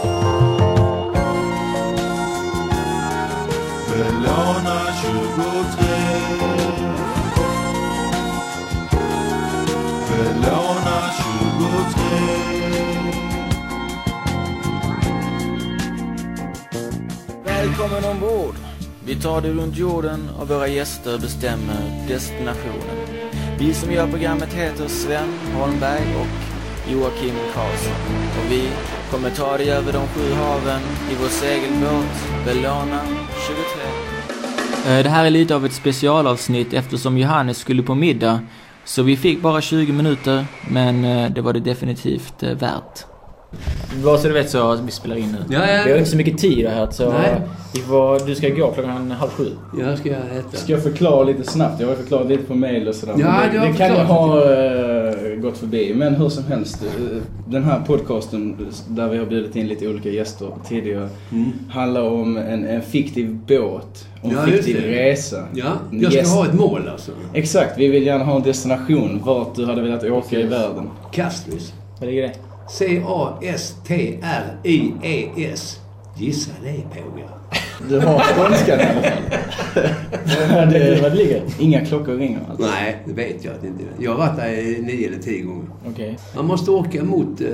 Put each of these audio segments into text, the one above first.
23 23 Välkommen ombord! Vi tar dig runt jorden och våra gäster bestämmer destinationen. Vi som gör programmet heter Sven Holmberg och Joakim Karlsson. Och vi kommer ta dig över de sju haven i vår segelbåt Bellona 23. Eh, det här är lite av ett specialavsnitt eftersom Johannes skulle på middag. Så vi fick bara 20 minuter, men eh, det var det definitivt eh, värt. Bara så du vet så vi spelar in nu. Ja, ja. Vi har inte så mycket tid här så får, du ska gå klockan halv sju. Jag ska äta. Ska jag förklara lite snabbt? Jag har förklarat lite på mail och sådär. Ja, det, har det kan jag ha eh, gått förbi. Men hur som helst. eh, Den här podcasten där vi har bjudit in lite olika gäster tidigare handlar om en, en fiktiv båt. Om Ja, fiktiv resa. Ja, jag ska gäst- ha ett mål alltså. Exakt, vi vill gärna ha en destination vart du hade velat åka i världen. Castris. Vad ligger det? C-A-S-T-R-I-E-S. Gissa det pågar. Du har skånskan i alla fall. det, det? Inga klockor ringer alltså. Nej, det vet jag inte Jag har varit där i nio eller tio gånger. Okej. Man måste åka mot eh,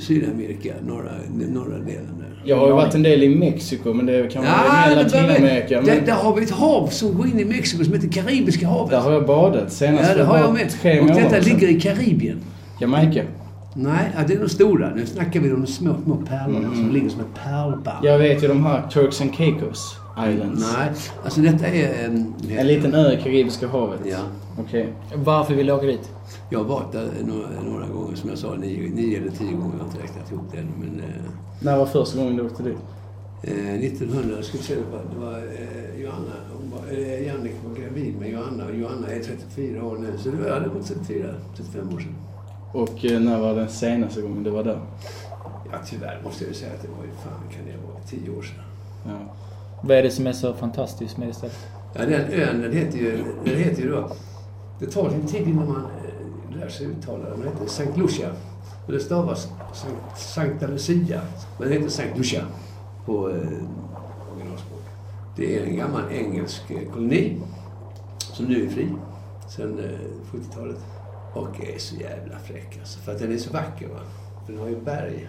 Sydamerika, norra, norra delen där. Jag har ju varit en del i Mexiko men det kan vara mer det- Latinamerika. det- Men Där har vi ett hav som går in i Mexiko som heter Karibiska havet. där har jag badat senast ja, det har jag med. tre Och månader detta sedan. ligger i Karibien. Jamaica. Nej, ja, det är de stora. Nu snackar vi om de små, små pärlorna Mm. som ligger som ett pärlband. Jag vet ju de här Turks and Caicos Islands. Nej, alltså detta är en... En liten ö i Karibiska havet. Ja. Okej. Varför vill du åka dit? Jag har varit där några, några gånger, som jag sa, nio, nio eller tio gånger. Jag har inte räknat ihop det ännu. Men När var första gången du åkte dit? eh, eh, 1900, ska vi se, det var, det var eh, Johanna, hon var, eh, Jannik var gravid med Johanna och Johanna är 34 år nu. Så det var, ja, det var 34, 35 år sedan. Och eh, när var den senaste gången du var där? Ja, tyvärr måste jag ju säga att det var ju, fan kan det vara, tio år sedan. Ja. Vad är det som är så fantastiskt med det stället? Ja, den ön, den heter ju, den heter ju då... Det tar sin tid innan man eh, lär sig uttala den. Den heter Saint Lucia. Och det stavas Sankt, Sankta Lucia. Men den heter Saint Lucia på eh, originalspråk. Det är en gammal engelsk eh, koloni som nu är fri sedan eh, 70-talet. Och är så jävla fräck alltså. För att den är så vacker va. För den har ju berg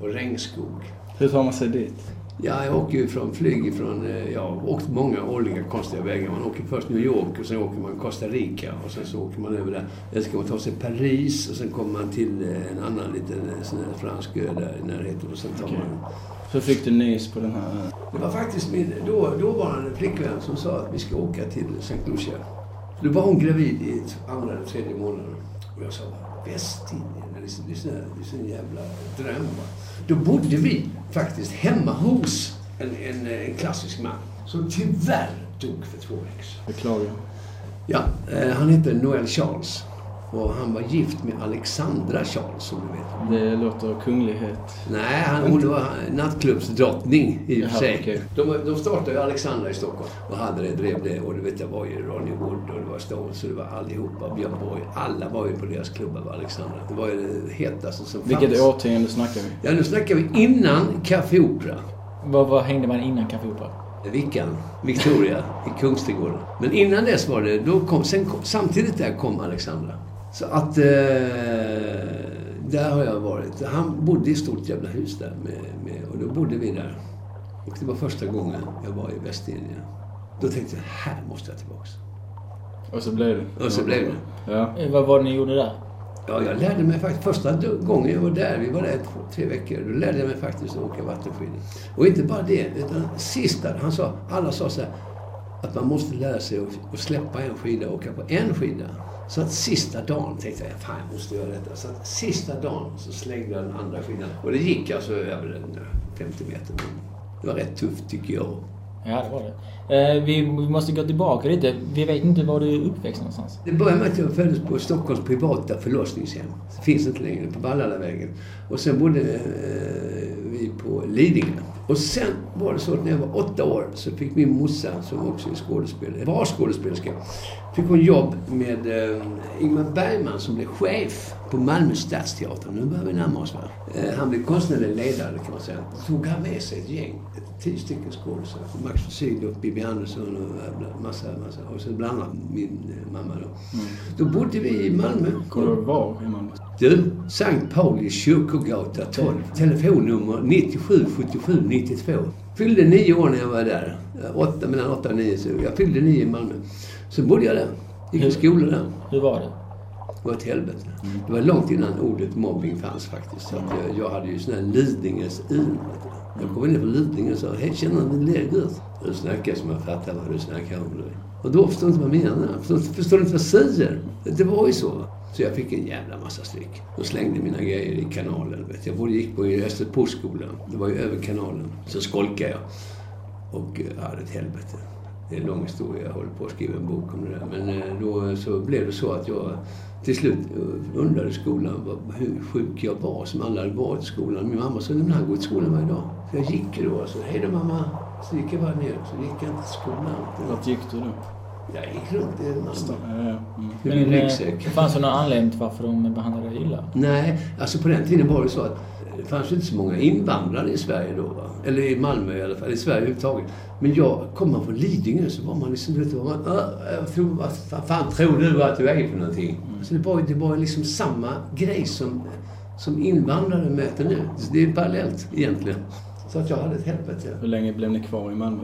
och regnskog. Hur tar man sig dit? Ja, jag åker ju från flyg ifrån, eh, jag har åkt många olika konstiga vägar. Man åker först New York och sen åker man Costa Rica och sen så åker man över där. Sen ska man ta sig Paris och sen kommer man till eh, en annan liten eh, sån här fransk ö där i närheten och sen tar Okej. man... Hur fick du nys på den här? Det var faktiskt min då, dåvarande flickvän som sa att vi ska åka till St. Lucia. Då var hon gravid i andra eller tredje månaden. Och jag sa, Västindien, det är det är sån jävla dröm. Då bodde vi faktiskt hemma hos en, en, en klassisk man som tyvärr dog för två veckor sedan. Beklagar. Ja, eh, han hette Noel Charles. Och han var gift med Alexandra Charles, som du vet. Det låter kunglighet. Nej, han, hon var nattklubbsdrottning i och för sig. okej. De, de startade ju Alexandra i Stockholm och hade det, drev det. Och du vet, det var ju Ronnie Wood och det var Stones och det var allihopa. Björn Borg. Alla var ju på deras klubbar med Alexandra. Det var ju det hetaste som Vilket fanns. årtionde snackar vi? Ja, nu snackar vi innan Café Opera. Vad, vad hängde man innan Café Opera? Vickan, Victoria, i Kungsträdgården. Men innan dess var det, då kom, sen kom, samtidigt där kom Alexandra. Så att, eh, där har jag varit. Han bodde i ett stort jävla hus där med, med, och då bodde vi där. Och det var första gången jag var i Västindien. Då tänkte jag, här måste jag tillbaks. Och så blev det. Och så blev det. Ja. Eh, Vad var det ni gjorde där? Ja, jag lärde mig faktiskt, första gången jag var där, vi var där två, tre veckor, då lärde jag mig faktiskt att åka vattenskidor. Och inte bara det, utan sista, han sa, alla sa så här, att man måste lära sig att, att släppa en skida och åka på en skida. Så att sista dagen tänkte jag, fan jag måste göra detta. Så att sista dagen så slängde jag den andra skidan. Och det gick alltså över en eh, 50 meter. Men det var rätt tufft tycker jag. Ja, det var det. Eh, vi, vi måste gå tillbaka lite. Vi vet inte var du är uppväxt någonstans. Det började med att jag föddes på Stockholms privata förlossningshem. Det finns inte längre, på Vallalavägen. Och sen bodde eh, på Lidingö. Och sen var det så att när jag var åtta år så fick min morsa, som också är skådespelare, var skådespelerska, fick hon jobb med eh, Ingmar Bergman som blev chef på Malmö stadsteater. Nu börjar vi närma oss va? Eh, han blev konstnärlig ledare kan man säga. Tog han med sig ett gäng, ett, tio stycken skådespelare. Max von Sydow, Bibi Andersson och eh, massa, massa. Och så bland annat min eh, mamma då. Då bodde vi i Malmö. Var i Malmö? Du, Sankt Pauli kyrkogata 12. Telefonnummer 97 77 92. Fyllde nio år när jag var där. Åtta, mellan åtta och nio. Så jag fyllde nio i Malmö. Så bodde jag där. Gick i skolan där. Hur var det? Det var ett helvete. Det var långt innan ordet mobbing fanns faktiskt. Så jag, jag hade ju sån här Lidingös in. du. Jag kom in på Lidingö och sa, hej tjena, min läget? Du snackar som jag fattar vad du snackar om. Du. Och då förstår du inte vad jag menar. Förstår, förstår du inte vad jag säger? Det var ju så. Så jag fick en jävla massa stryk. De slängde mina grejer i kanalen. Vet. Jag gick på i Österportskolan. Det var ju över kanalen. Så skolkade jag. Och eh, ja, det ett helvete. Det är en lång historia. Jag håller på att skriva en bok om det där. Men eh, då eh, så blev det så att jag till slut undrade skolan hur sjuk jag var som alla hade varit i skolan. Min mamma sa, men han går till skolan varje dag. Så jag gick ju då och så, hej då mamma. Så gick jag bara ner så gick jag inte till skolan. Vart gick du då? Jag gick runt i. Ja, ja. Mm. Med min eh, ryggsäck. fanns det någon anledning till varför de behandlade dig illa? Nej, alltså på den tiden var det så att det fanns inte så många invandrare i Sverige då. Va? Eller i Malmö i alla fall, i Sverige överhuvudtaget. Men jag, kom man från Lidingö så var man liksom, du vet, var man, "Äh, jag tror, vad fan, tror du att du är för någonting? Så det var, ju- det var liksom samma grej som, som invandrare möter nu. Så det är parallellt egentligen. Så att jag hade ett helvete. Hur länge blev ni kvar i Malmö?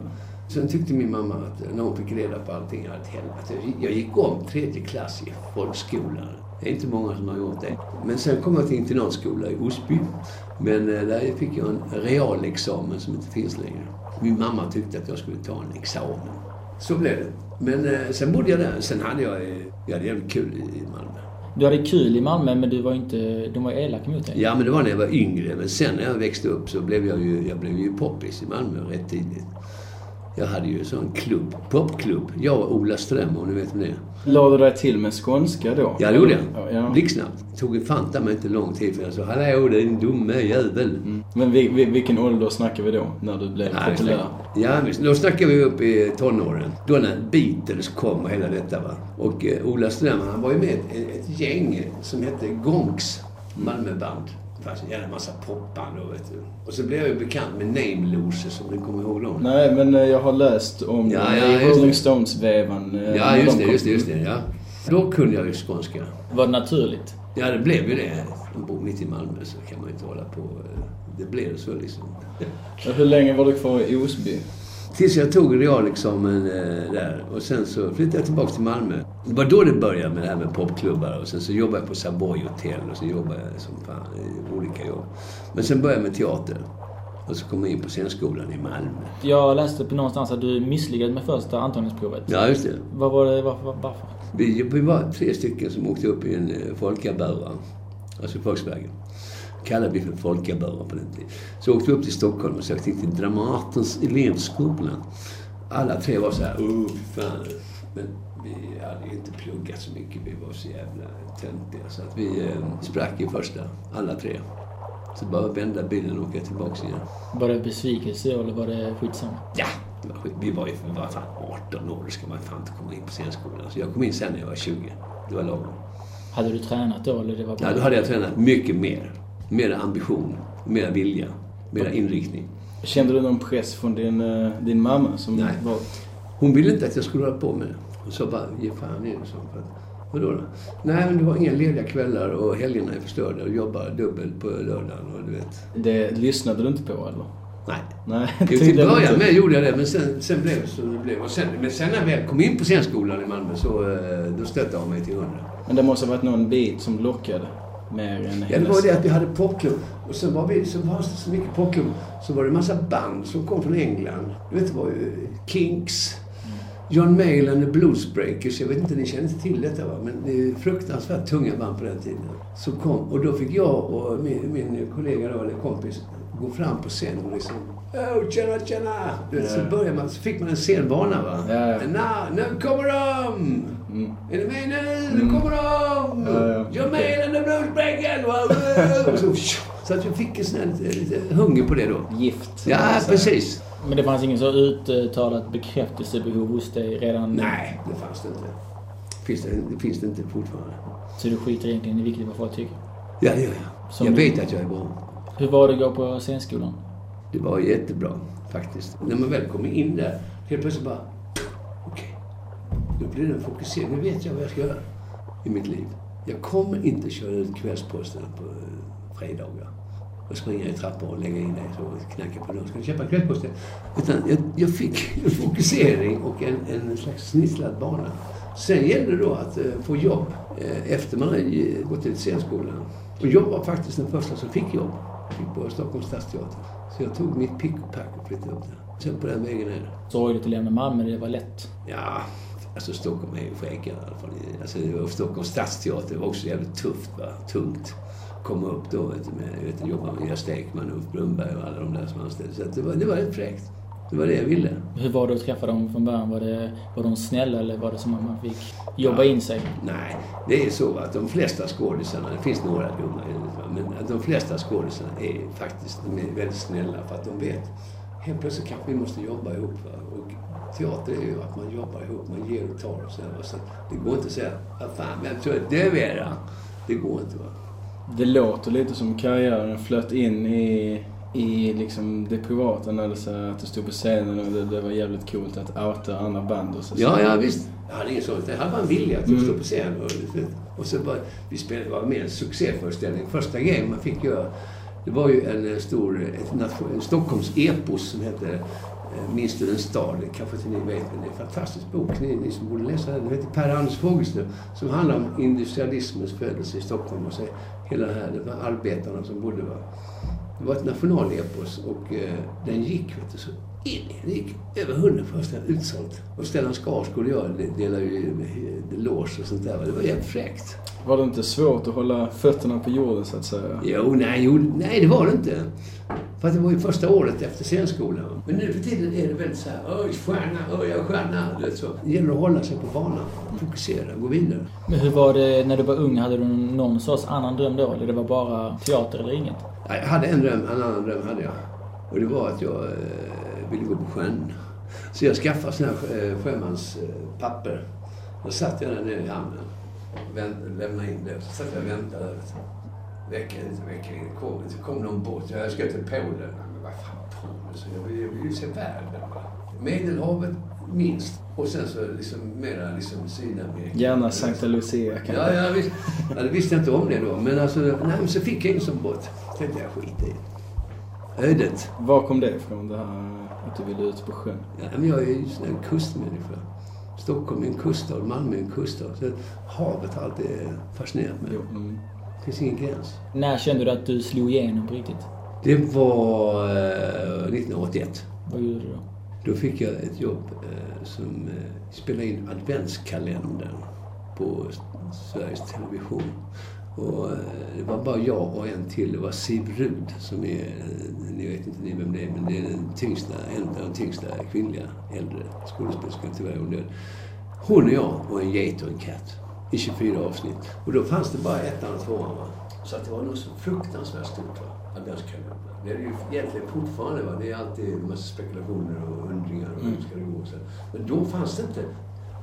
Sen tyckte min mamma att när hon fick reda på allting, ett helvete. Jag gick om tredje klass i folkskolan. Det är inte många som har gjort det. Men sen kom jag till internatskola i Osby. Men eh, där fick jag en realexamen som inte finns längre. Min mamma tyckte att jag skulle ta en examen. Så blev det. Men eh, sen bodde jag där. Sen hade jag, eh, jag hade jävligt kul i, i Malmö. Du hade kul i Malmö men du var inte, de var elaka mot dig. Ja, men det var när jag var yngre. Men sen när jag växte upp så blev jag ju, jag blev ju poppis i Malmö rätt tidigt. Jag hade ju en sån klubb, popklubb. Jag och Ola Ström, om ni vet vem det är. Lade du dig till med skånska då? Ja, det gjorde jag. Ja, ja. Blixtsnabbt. Det tog fanta mig inte lång tid för jag sa Hallå din dumme jävel. Mm. Men vi, vi, vilken ålder snackar vi då? När du blev Ja, populär? Ja, visst. Då snackar vi upp i tonåren. Då när Beatles kom och hela detta va. Och eh, Ola Ström, han var ju med i ett, ett gäng som hette Gonks Malmöband. Det fanns en jävla massa popband då vet du. Och så blev jag ju bekant med Name Losers, om ni kommer ihåg dem. Nej, men eh, jag har läst om Ja, ja, Rolling det. Stones-vevan. eh, Ja, just de det, just det, just det. Ja. Då kunde jag ju skånska. Var det naturligt? Ja, det blev ju det. Man bor mitt i Malmö så kan man ju inte hålla på. eh, Det blev så liksom. Hur länge var du kvar i Osby? Tills jag tog realexamen eh, där. Och sen så flyttade jag tillbaka till Malmö. Det var då det började med det här med popklubbar. Och sen så jobbade jag på Savoy Hotel och så jobbade jag som fan i olika jobb. Men sen började jag med teater. Och så kom jag in på scenskolan i Malmö. Jag läste på någonstans att du misslyckades med första antagningsprovet. Ja, just det. Vad var det, varför? varför? Vi, vi var tre stycken som åkte upp i en eh, folkaböra. Alltså Volkswagen. Kallade vi för folkaböra på den tiden. Så åkte vi upp till Stockholm och sökte in till Dramatens elevskola. Alla tre var så här, oh fan. Men vi hade inte pluggat så mycket. Vi var så jävla töntiga. Så att vi eh, sprack i första, alla tre. Så bara vända bilen och åka tillbaks igen. Var det besvikelse eller var det skitsamma? Ja, det var skit. vi var ju för vad fan 18 år. Då ska man fan inte komma in på scenskolan. Så jag kom in sen när jag var 20. Det var lagom. Hade du tränat då eller det var bara... Ja, då hade jag tränat mycket mer. Mer ambition, mer vilja, mer inriktning. Kände du någon press från din, eh, din mamma som Nej. var... Hon ville inte att jag skulle hålla på med det. Hon sa bara, ge fan i det. Vadå då? Nej, men du har inga lediga kvällar och helgerna är förstörda och jobbar dubbelt på lördagen och du vet. Det lyssnade du inte på eller? Nej. Nej, Jo, till början med gjorde jag det, men sen, sen blev det som det blev. Och sen, men sen när jag väl kom in på scenskolan i Malmö så eh, då stötte jag mig till hundra. Men det måste ha varit någon bit som lockade mer än Ja, det var det att vi hade popklubb. Och sen var vi, så var det så mycket popklubb. Så var det en massa band som kom från England. Du vet, det var ju Kinks, John Mayall and the Bluesbreakers. Jag vet inte, ni känner inte till detta va? Men det är fruktansvärt tunga band på den tiden. Så kom, och då fick jag och min, min kollega då, eller kompis, gå fram på scenen och liksom Oh, tjena, tjena! Du vet, så, man, så fick man en scenvana va. Ja. Now, nu kommer de! Mm. Är ni med nu? Nu kommer de! Mayall and the Bluesbreakers! Och så att jag fick en sån här lite, hunger på det då. Gift. Ja, precis. Men det fanns ingen så uttalat bekräftelsebehov hos dig redan? Nej, det fanns det inte. Finns det, det finns det inte fortfarande. Så du skiter egentligen i vilket vad folk tycker? Ja, det gör jag. Som jag du- vet att jag är bra. Hur var det att gå på scenskolan? Det var jättebra faktiskt. När man väl kommer in där, helt plötsligt bara... Nu blir det en fokusering. Nu vet jag vad jag ska göra i mitt liv. Jag kommer inte köra ut kvällsposten på eh, fredagar och springa i trappor och lägga in så och knacka på dörren. Ska du köpa kvällsposten? Utan jag, jag fick en fokusering och en, en slags snisslad bana. Sen gällde det då att eh, få jobb eh, efter man hade gått ut scenskolan. Och jag var faktiskt den första som fick jobb. Jag fick på Stockholms stadsteater. Så jag tog mitt pick och pack och flyttade upp där. Sen på den vägen ner. Sorgligt att lämna Malmö, det var lätt. Ja, alltså Stockholm är ju skäggigare i alla fall. Alltså, Stockholms stadsteater var också jävligt tufft, va? tungt. Komma upp då, vet du, med, vet du, jobba med Gösta Ekman, Ulf Brunnberg och alla de där som anställde. Så det var, det var rätt fräckt. Det var det jag ville. Hur var det att träffa dem från början? Var, det, var de snälla eller var det som att man fick jobba Ja. in sig? Nej, det är så att de flesta skådisarna, det finns några dumma men de flesta skådisarna är faktiskt de är väldigt snälla för att de vet helt plötsligt kanske vi måste jobba ihop. Va? Och teater är ju att man jobbar ihop, man ger och tar och så, så det går inte att säga, vad fan, vem tror du det är då?" Det går inte va. Det låter lite som karriären flöt in i, i liksom det privata när det, så här, att du stod på scenen och det, det var jävligt coolt att outa andra band och så. Ja, ja visst. Jag hade ingen sån. Jag hade bara en vilja att stå på scen. Och, och så bara, vi spelade, det var mer en succéföreställning. Första grejen man fick göra, det var ju en eh, stor, ett nation, en Stockholms-epos som hette Minns du den stad? Det kanske inte ni vet, men det är en fantastisk bok. Ni, ni som borde läsa den. Den heter Per-Anders Fogelström. Som handlar om industrialismens födelse i Stockholm. Och så hela det här, det var arbetarna som bodde va. Det var ett nationalepos och eh, den gick vet du, så in Det gick över hundra föreställningar utsålt. Och Stellan Skarsgård och jag de- delade ju eh, loge och sånt där. Det var jävligt fräckt. Var det inte svårt att hålla fötterna på jorden så att säga? Jo, nej, jo, nej, det var det inte. För att det var ju första året efter scenskolan. Men nu för tiden är det väldigt så här, stjärna, oj, jag är stjärna. Du vet så. Det gäller att hålla sig på banan, fokusera, gå vidare. Men hur var det när du var ung? Hade du någon sorts annan dröm då? Eller det var bara teater eller inget? Jag hade en dröm, en annan dröm hade jag. Och det var att jag eh, ville gå på sjön. Så jag skaffade sådana här eh, sjömanspapper. Då satt jag där nere i hamnen. Lämnade in det. Så satt jag och väntade. Där, vet du. Vecka ut och vecka in. Kom, det kom någon båt. Jag ska till Polen. Men vad fan Polen? Så jag vill, jag vill ju se världen. Va? Medelhavet minst. Och sen så liksom mera liksom Sydamerika. Gärna Santa Lucia kanske? Ja, ja, visst. Ja, det visste jag inte om det då. Men alltså, nej, så fick jag ingen sån båt. tänkte jag, skit i det. Ödet. Var kom det ifrån, det här att du ville ut på sjön? Ja, men jag är ju en kustmänniska. Stockholm är en kuststad, Malmö är en kuststad. Så havet har alltid fascinerat mig. Jo, mm. Det finns ingen gräns. När kände du att du slog igenom på riktigt? Det var eh, 1981. Vad gjorde du då? Då fick jag ett jobb eh, som eh, spelade in adventskalendern på Sveriges Television. Och eh, det var bara jag och en till. Det var Siv Rud som är, eh, ni vet inte ni vem det är, men det är den tyngsta, en av de tyngsta kvinnliga äldre skådespelerskorna, tyvärr är hon död. Hon och jag och en geit och en katt i 24 avsnitt. Och då fanns det bara ettan och tvåan. Va? Så att det var nog så fruktansvärt stort. Va? Adventskalendern. Det är ju egentligen fortfarande. Va? Det är alltid en massa spekulationer och undringar. Och hur ska det gå? Så. Men då fanns det inte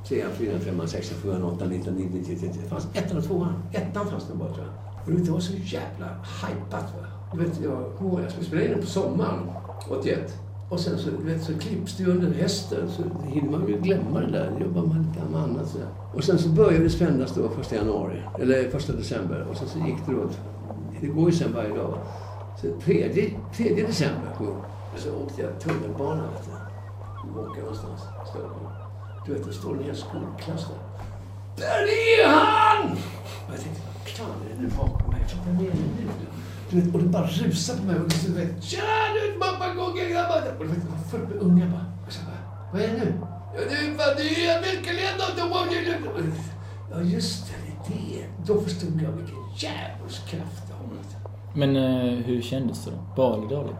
trean, fyran, femman, sexan, sjuan, åttan, tio, tio, tio. Det fanns ettan och tvåan. Ettan fanns det bara tror jag. Och det var så jävla hajpat. Va? Du vet, jag, jag skulle spela in den på sommaren 81. Och sen så, vet, så klipps det ju under hästen så hinner man ju glömma det där. Jobbar man lite med annat så. Och sen så började det sändas då första januari, eller första december. Och sen så gick det då, det går ju sen varje dag. Så tredje, tredje december så åkte jag tunnelbana vet du. Åka någonstans i Stockholm. Du vet, det står en hel skolklass där. Där är han! Och jag tänkte, vad fan är det nu bakom mig? Vem är det nu? Och det bara rusar på mig. Och så vet, Tja, du mamma, gången, grabbar! Och det var fullt med unga bara. Och så bara, vad är det nu? Ja, det är fan, det är! Ja, just det, det är det. Då förstod jag vilken djävulsk kraft det har. Men eh, hur kändes det då? Bra eller dåligt?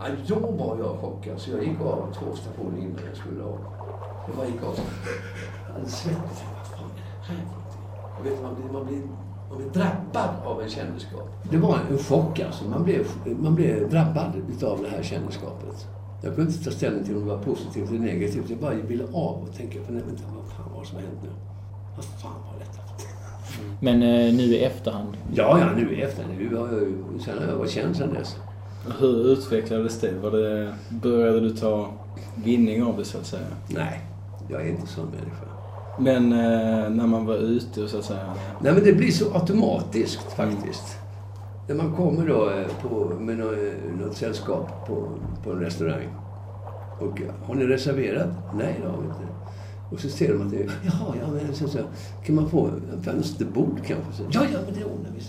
Ja, då var jag chockad, så jag gick av två stationer innan jag skulle av. Jag bara gick av. Alldeles svettig. Vad fan är det här för någonting? Jag vet, man blir, man blir man blir drabbad av en kändisskap. Det var en chock alltså. Man blev, man blev drabbad utav det här kändisskapet. Jag kunde inte ta ställning till om det var positivt eller negativt. Jag bara ville av och tänka på, nej vänta, vad fan var det som har hänt nu? Vad fan var detta? Men eh, nu i efterhand. Ja, ja, nu i efterhand. Nu har jag sen har jag varit känd sen dess. Hur utvecklades det? Var det? Började du ta vinning av det så att säga? Nej, jag är inte sån människa. Men eh, när man var ute och så att säga? Nej, men det blir så automatiskt faktiskt. När man kommer då eh, på, med något, något sällskap på, på en restaurang. Och eh, har ni reserverat? Nej, det har vi inte. Och så ser de att det är, jaha, ja, men så, så, kan man få en fönsterbord kanske? Så, ja, ja, men det ordnar vi.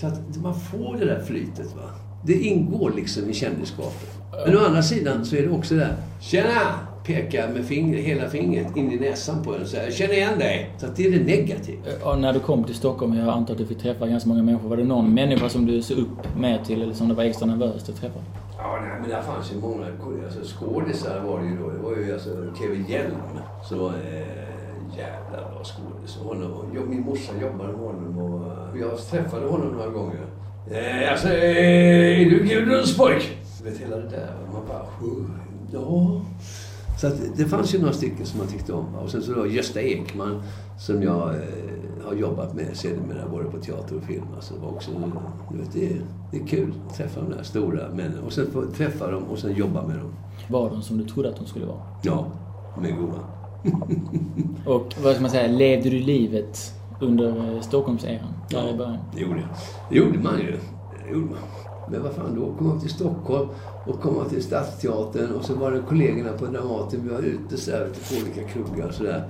Så att man får det där flytet. Va? Det ingår liksom i kändisskapet. Men å andra sidan så är det också det där, tjena! Peka med finger, hela fingret in i näsan på en och säga, känner igen dig. Så att det är det negativa. Ja, när du kom till Stockholm, jag antar att du fick träffa ganska många människor. Var det någon människa som du såg upp mer till eller som det var extra nervöst att träffa? Ja, nej, men där fanns ju många alltså, skådisar var det ju då. Det var ju alltså Kevin Hjelm som var eh, jävla bra skådis. Och Honom, och, jag, min morsa jobbade med honom och eh, jag träffade honom några gånger. Eh, alltså, eh, är du Gudruns pojk? Du vet hela det där. Man bara, "Huh, ja. Så att det fanns ju några stycken som man tyckte om. Och sen så då Gösta Ekman som jag eh, har jobbat med sedermera både på teater och film. Alltså det var också, du vet, det, är, det är kul att träffa de där stora männen. Och sen få träffa dem och sen jobba med dem. Var de som du trodde att de skulle vara? Ja, de är goda. Och vad ska man säga, levde du livet under Stockholmseran? Början? Det gjorde jag. Det gjorde man ju. Det gjorde man. Men vad fan, då kom man till Stockholm och kom till Stadsteatern och så var det kollegorna på Dramaten. Vi var ute så här, på olika krogar och sådär.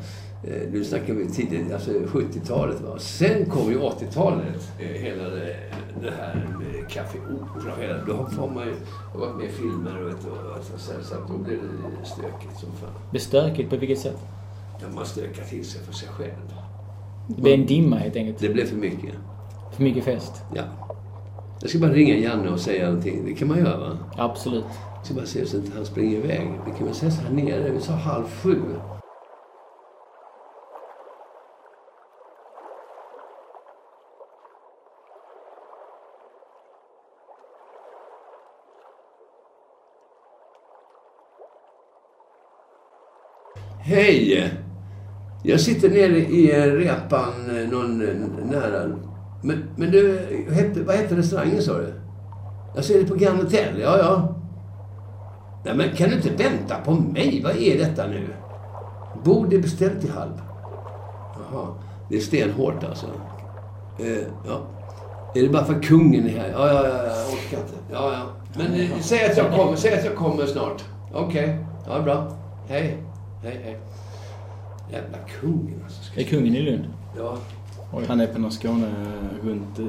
Eh, Nu snackar vi tidigt, alltså 70-talet. Va? Sen kom ju 80-talet. eh, Hela det, det här med Café Opera. Hela, då får man ju har varit med i filmer och, vet, och alltså, så, så att då blev det stökigt som fan. Är stökigt på vilket sätt? Ja, man stökar till sig för sig själv. Det blev en dimma helt enkelt. Det blev för mycket. För mycket fest. Ja. Jag ska bara ringa Janne och säga någonting. Det kan man göra va? Absolut. Jag ska bara se så att han springer iväg. Vi kan väl ses här nere. Vi sa halv sju. Hej! Jag sitter nere i repan eh, någon eh, nära. Men, men du, hette, vad hette restaurangen sa du? Jag ser det på Grand Hotel. Ja, ja. Nej, men kan du inte vänta på mig? Vad är detta nu? Bord är beställt till halv. Jaha. Det är stenhårt alltså. Eh, ja. Är det bara för kungen är här? Ja, ja, ja, jag orkar inte. Ja, ja. Men eh, säg att jag kommer, säg att jag kommer snart. Okej. Ja, bra. Hej. Hej, hej. Jävla kungen alltså. Ska Är kungen i Lund? Ja. Han är på någon Skåne eh, runt eh,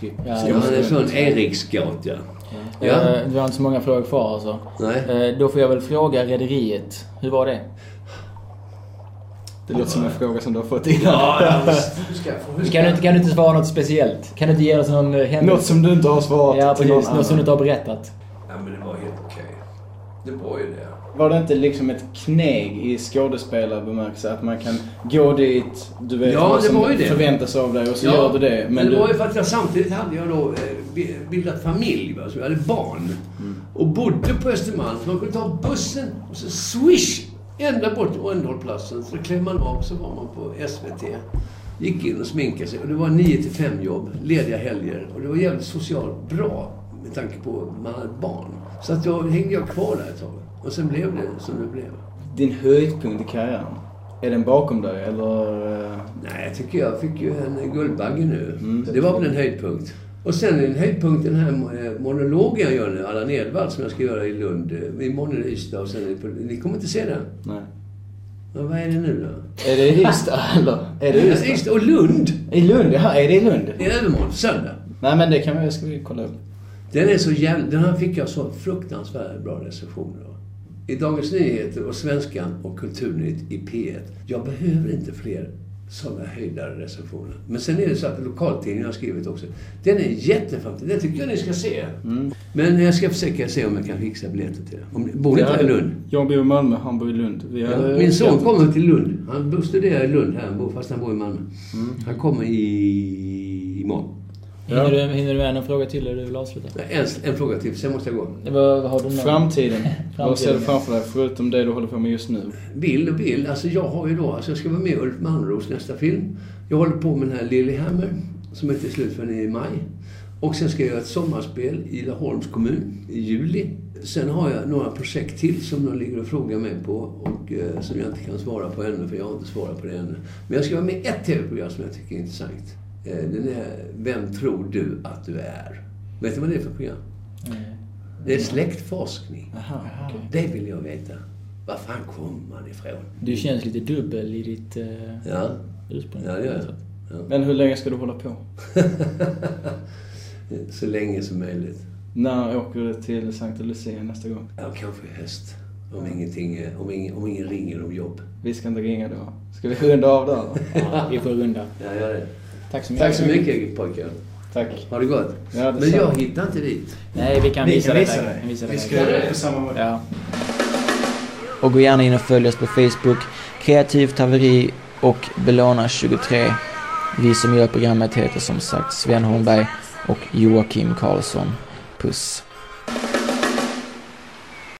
tripp. Ja, Ja, han är sån Eriksgåt, ja. Ja. Eh, Du har inte så många frågor kvar alltså. Nej. Eh, Då får jag väl fråga Rederiet. Hur var det? Det låter som en fråga som du har fått innan. Ja, ja. Kan du, kan du inte svara något speciellt? Kan du inte ge oss någon eh, händelse? Något som du inte har svarat Ja, till någon. Något som du inte annan. har berättat. Ja, men det var helt okej. Det var ju det. Var det inte liksom ett kneg i skådespelarbemärkelse att man kan gå dit, du vet Ja, vad som det. förväntas av dig och så Ja, gör du det. Men, Men det du, var ju för att jag samtidigt hade jag då eh, bi- bildat familj. Va? Så jag hade barn. Och bodde på Östermalm. Så man kunde ta bussen och så swish! Ända bort till ändhållplatsen. Så klev man av så var man på SVT. Gick in och sminkade sig. Och det var 9 till 5 jobb. Lediga helger. Och det var jävligt socialt bra. Med tanke på att man hade barn. Så att jag hängde jag kvar där ett tag. Och sen blev det som det blev. din höjdpunkt i karriären, är den bakom dig eller? eh, Nej, jag tycker jag fick ju en Guldbagge nu. Det var väl en höjdpunkt. Och sen en höjdpunkt den här eh, monologen jag gör nu, Allan Edwall, som jag ska göra i Lund. eh, Imorgon i Ystad och sen är det Ni kommer inte se den? Nej. Ja, vad är det nu då? Är det Ystad eller? Är det Ystad? Ystad och Lund! I Lund? Jaha, är det i Lund? I övermorgon, söndag. Nej men det kan vi, ska vi kolla upp. Den är så jävla... Den här fick jag så fruktansvärt bra recensioner av. I Dagens Nyheter och Svenskan och Kulturnytt i P1. Jag behöver inte fler sådana höjdare recensioner. Men sen är det så att lokaltidningen har skrivit också. Den är jättefantastisk. Den tycker jag ni ska se. Men jag ska försöka se om jag kan fixa biljetter till. Om- Bor ni inte i Lund? Jag bor i Malmö, han bor i Lund. Ja, min son kommer till Lund. Han studerar i Lund här, fast han bor i Malmö. Han kommer i imorgon. Hinner, du, hinner du med en fråga till eller du vill avsluta? En, en fråga till, sen måste jag gå. Det var, vad har du? Framtiden. Vad ser du framför dig förutom det du håller på med just nu? Vill och vill. Alltså jag har ju då, alltså jag ska vara med i Ulf Malmros nästa film. Jag håller på med den här Lillehammer, som inte är slut förrän i maj. Och sen ska jag göra ett sommarspel i Laholms kommun i juli. Sen har jag några projekt till som de ligger och frågar mig på och eh, som jag inte kan svara på ännu, för jag har inte svarat på det ännu. Men jag ska vara med i ett TV-program som jag tycker är intressant. Eh, den är Vem tror du att du är? Vet du vad det är för program? Det är släktforskning. Aha, okej. Det vill jag veta. Var fan kommer man ifrån? Du känns lite dubbel i ditt eh, Ja, ursprung. ja det gör jag. Ja. Men hur länge ska du hålla på? Så länge som möjligt. När åker du till Sankta Lucia nästa gång? Ja, kanske i höst. Om, ingenting, eh, om, ingen, om ingen ringer om jobb. Vi ska inte ringa då. Ska vi runda av där? Ja, vi får runda. Ja, gör det. Tack så mycket. Tack så mycket pojkar. Tack. Ha det gott. Ja, Men detsamma. jag hittar inte dit. Nej, vi kan Vi visa kan det. visa dig. Vi det. ska göra det på samma gång. Ja. Och gå gärna in och följ oss på Facebook, Kreativt Haveri och Bellona23. Vi som gör programmet heter som sagt Sven Holmberg och Joakim Karlsson. Puss!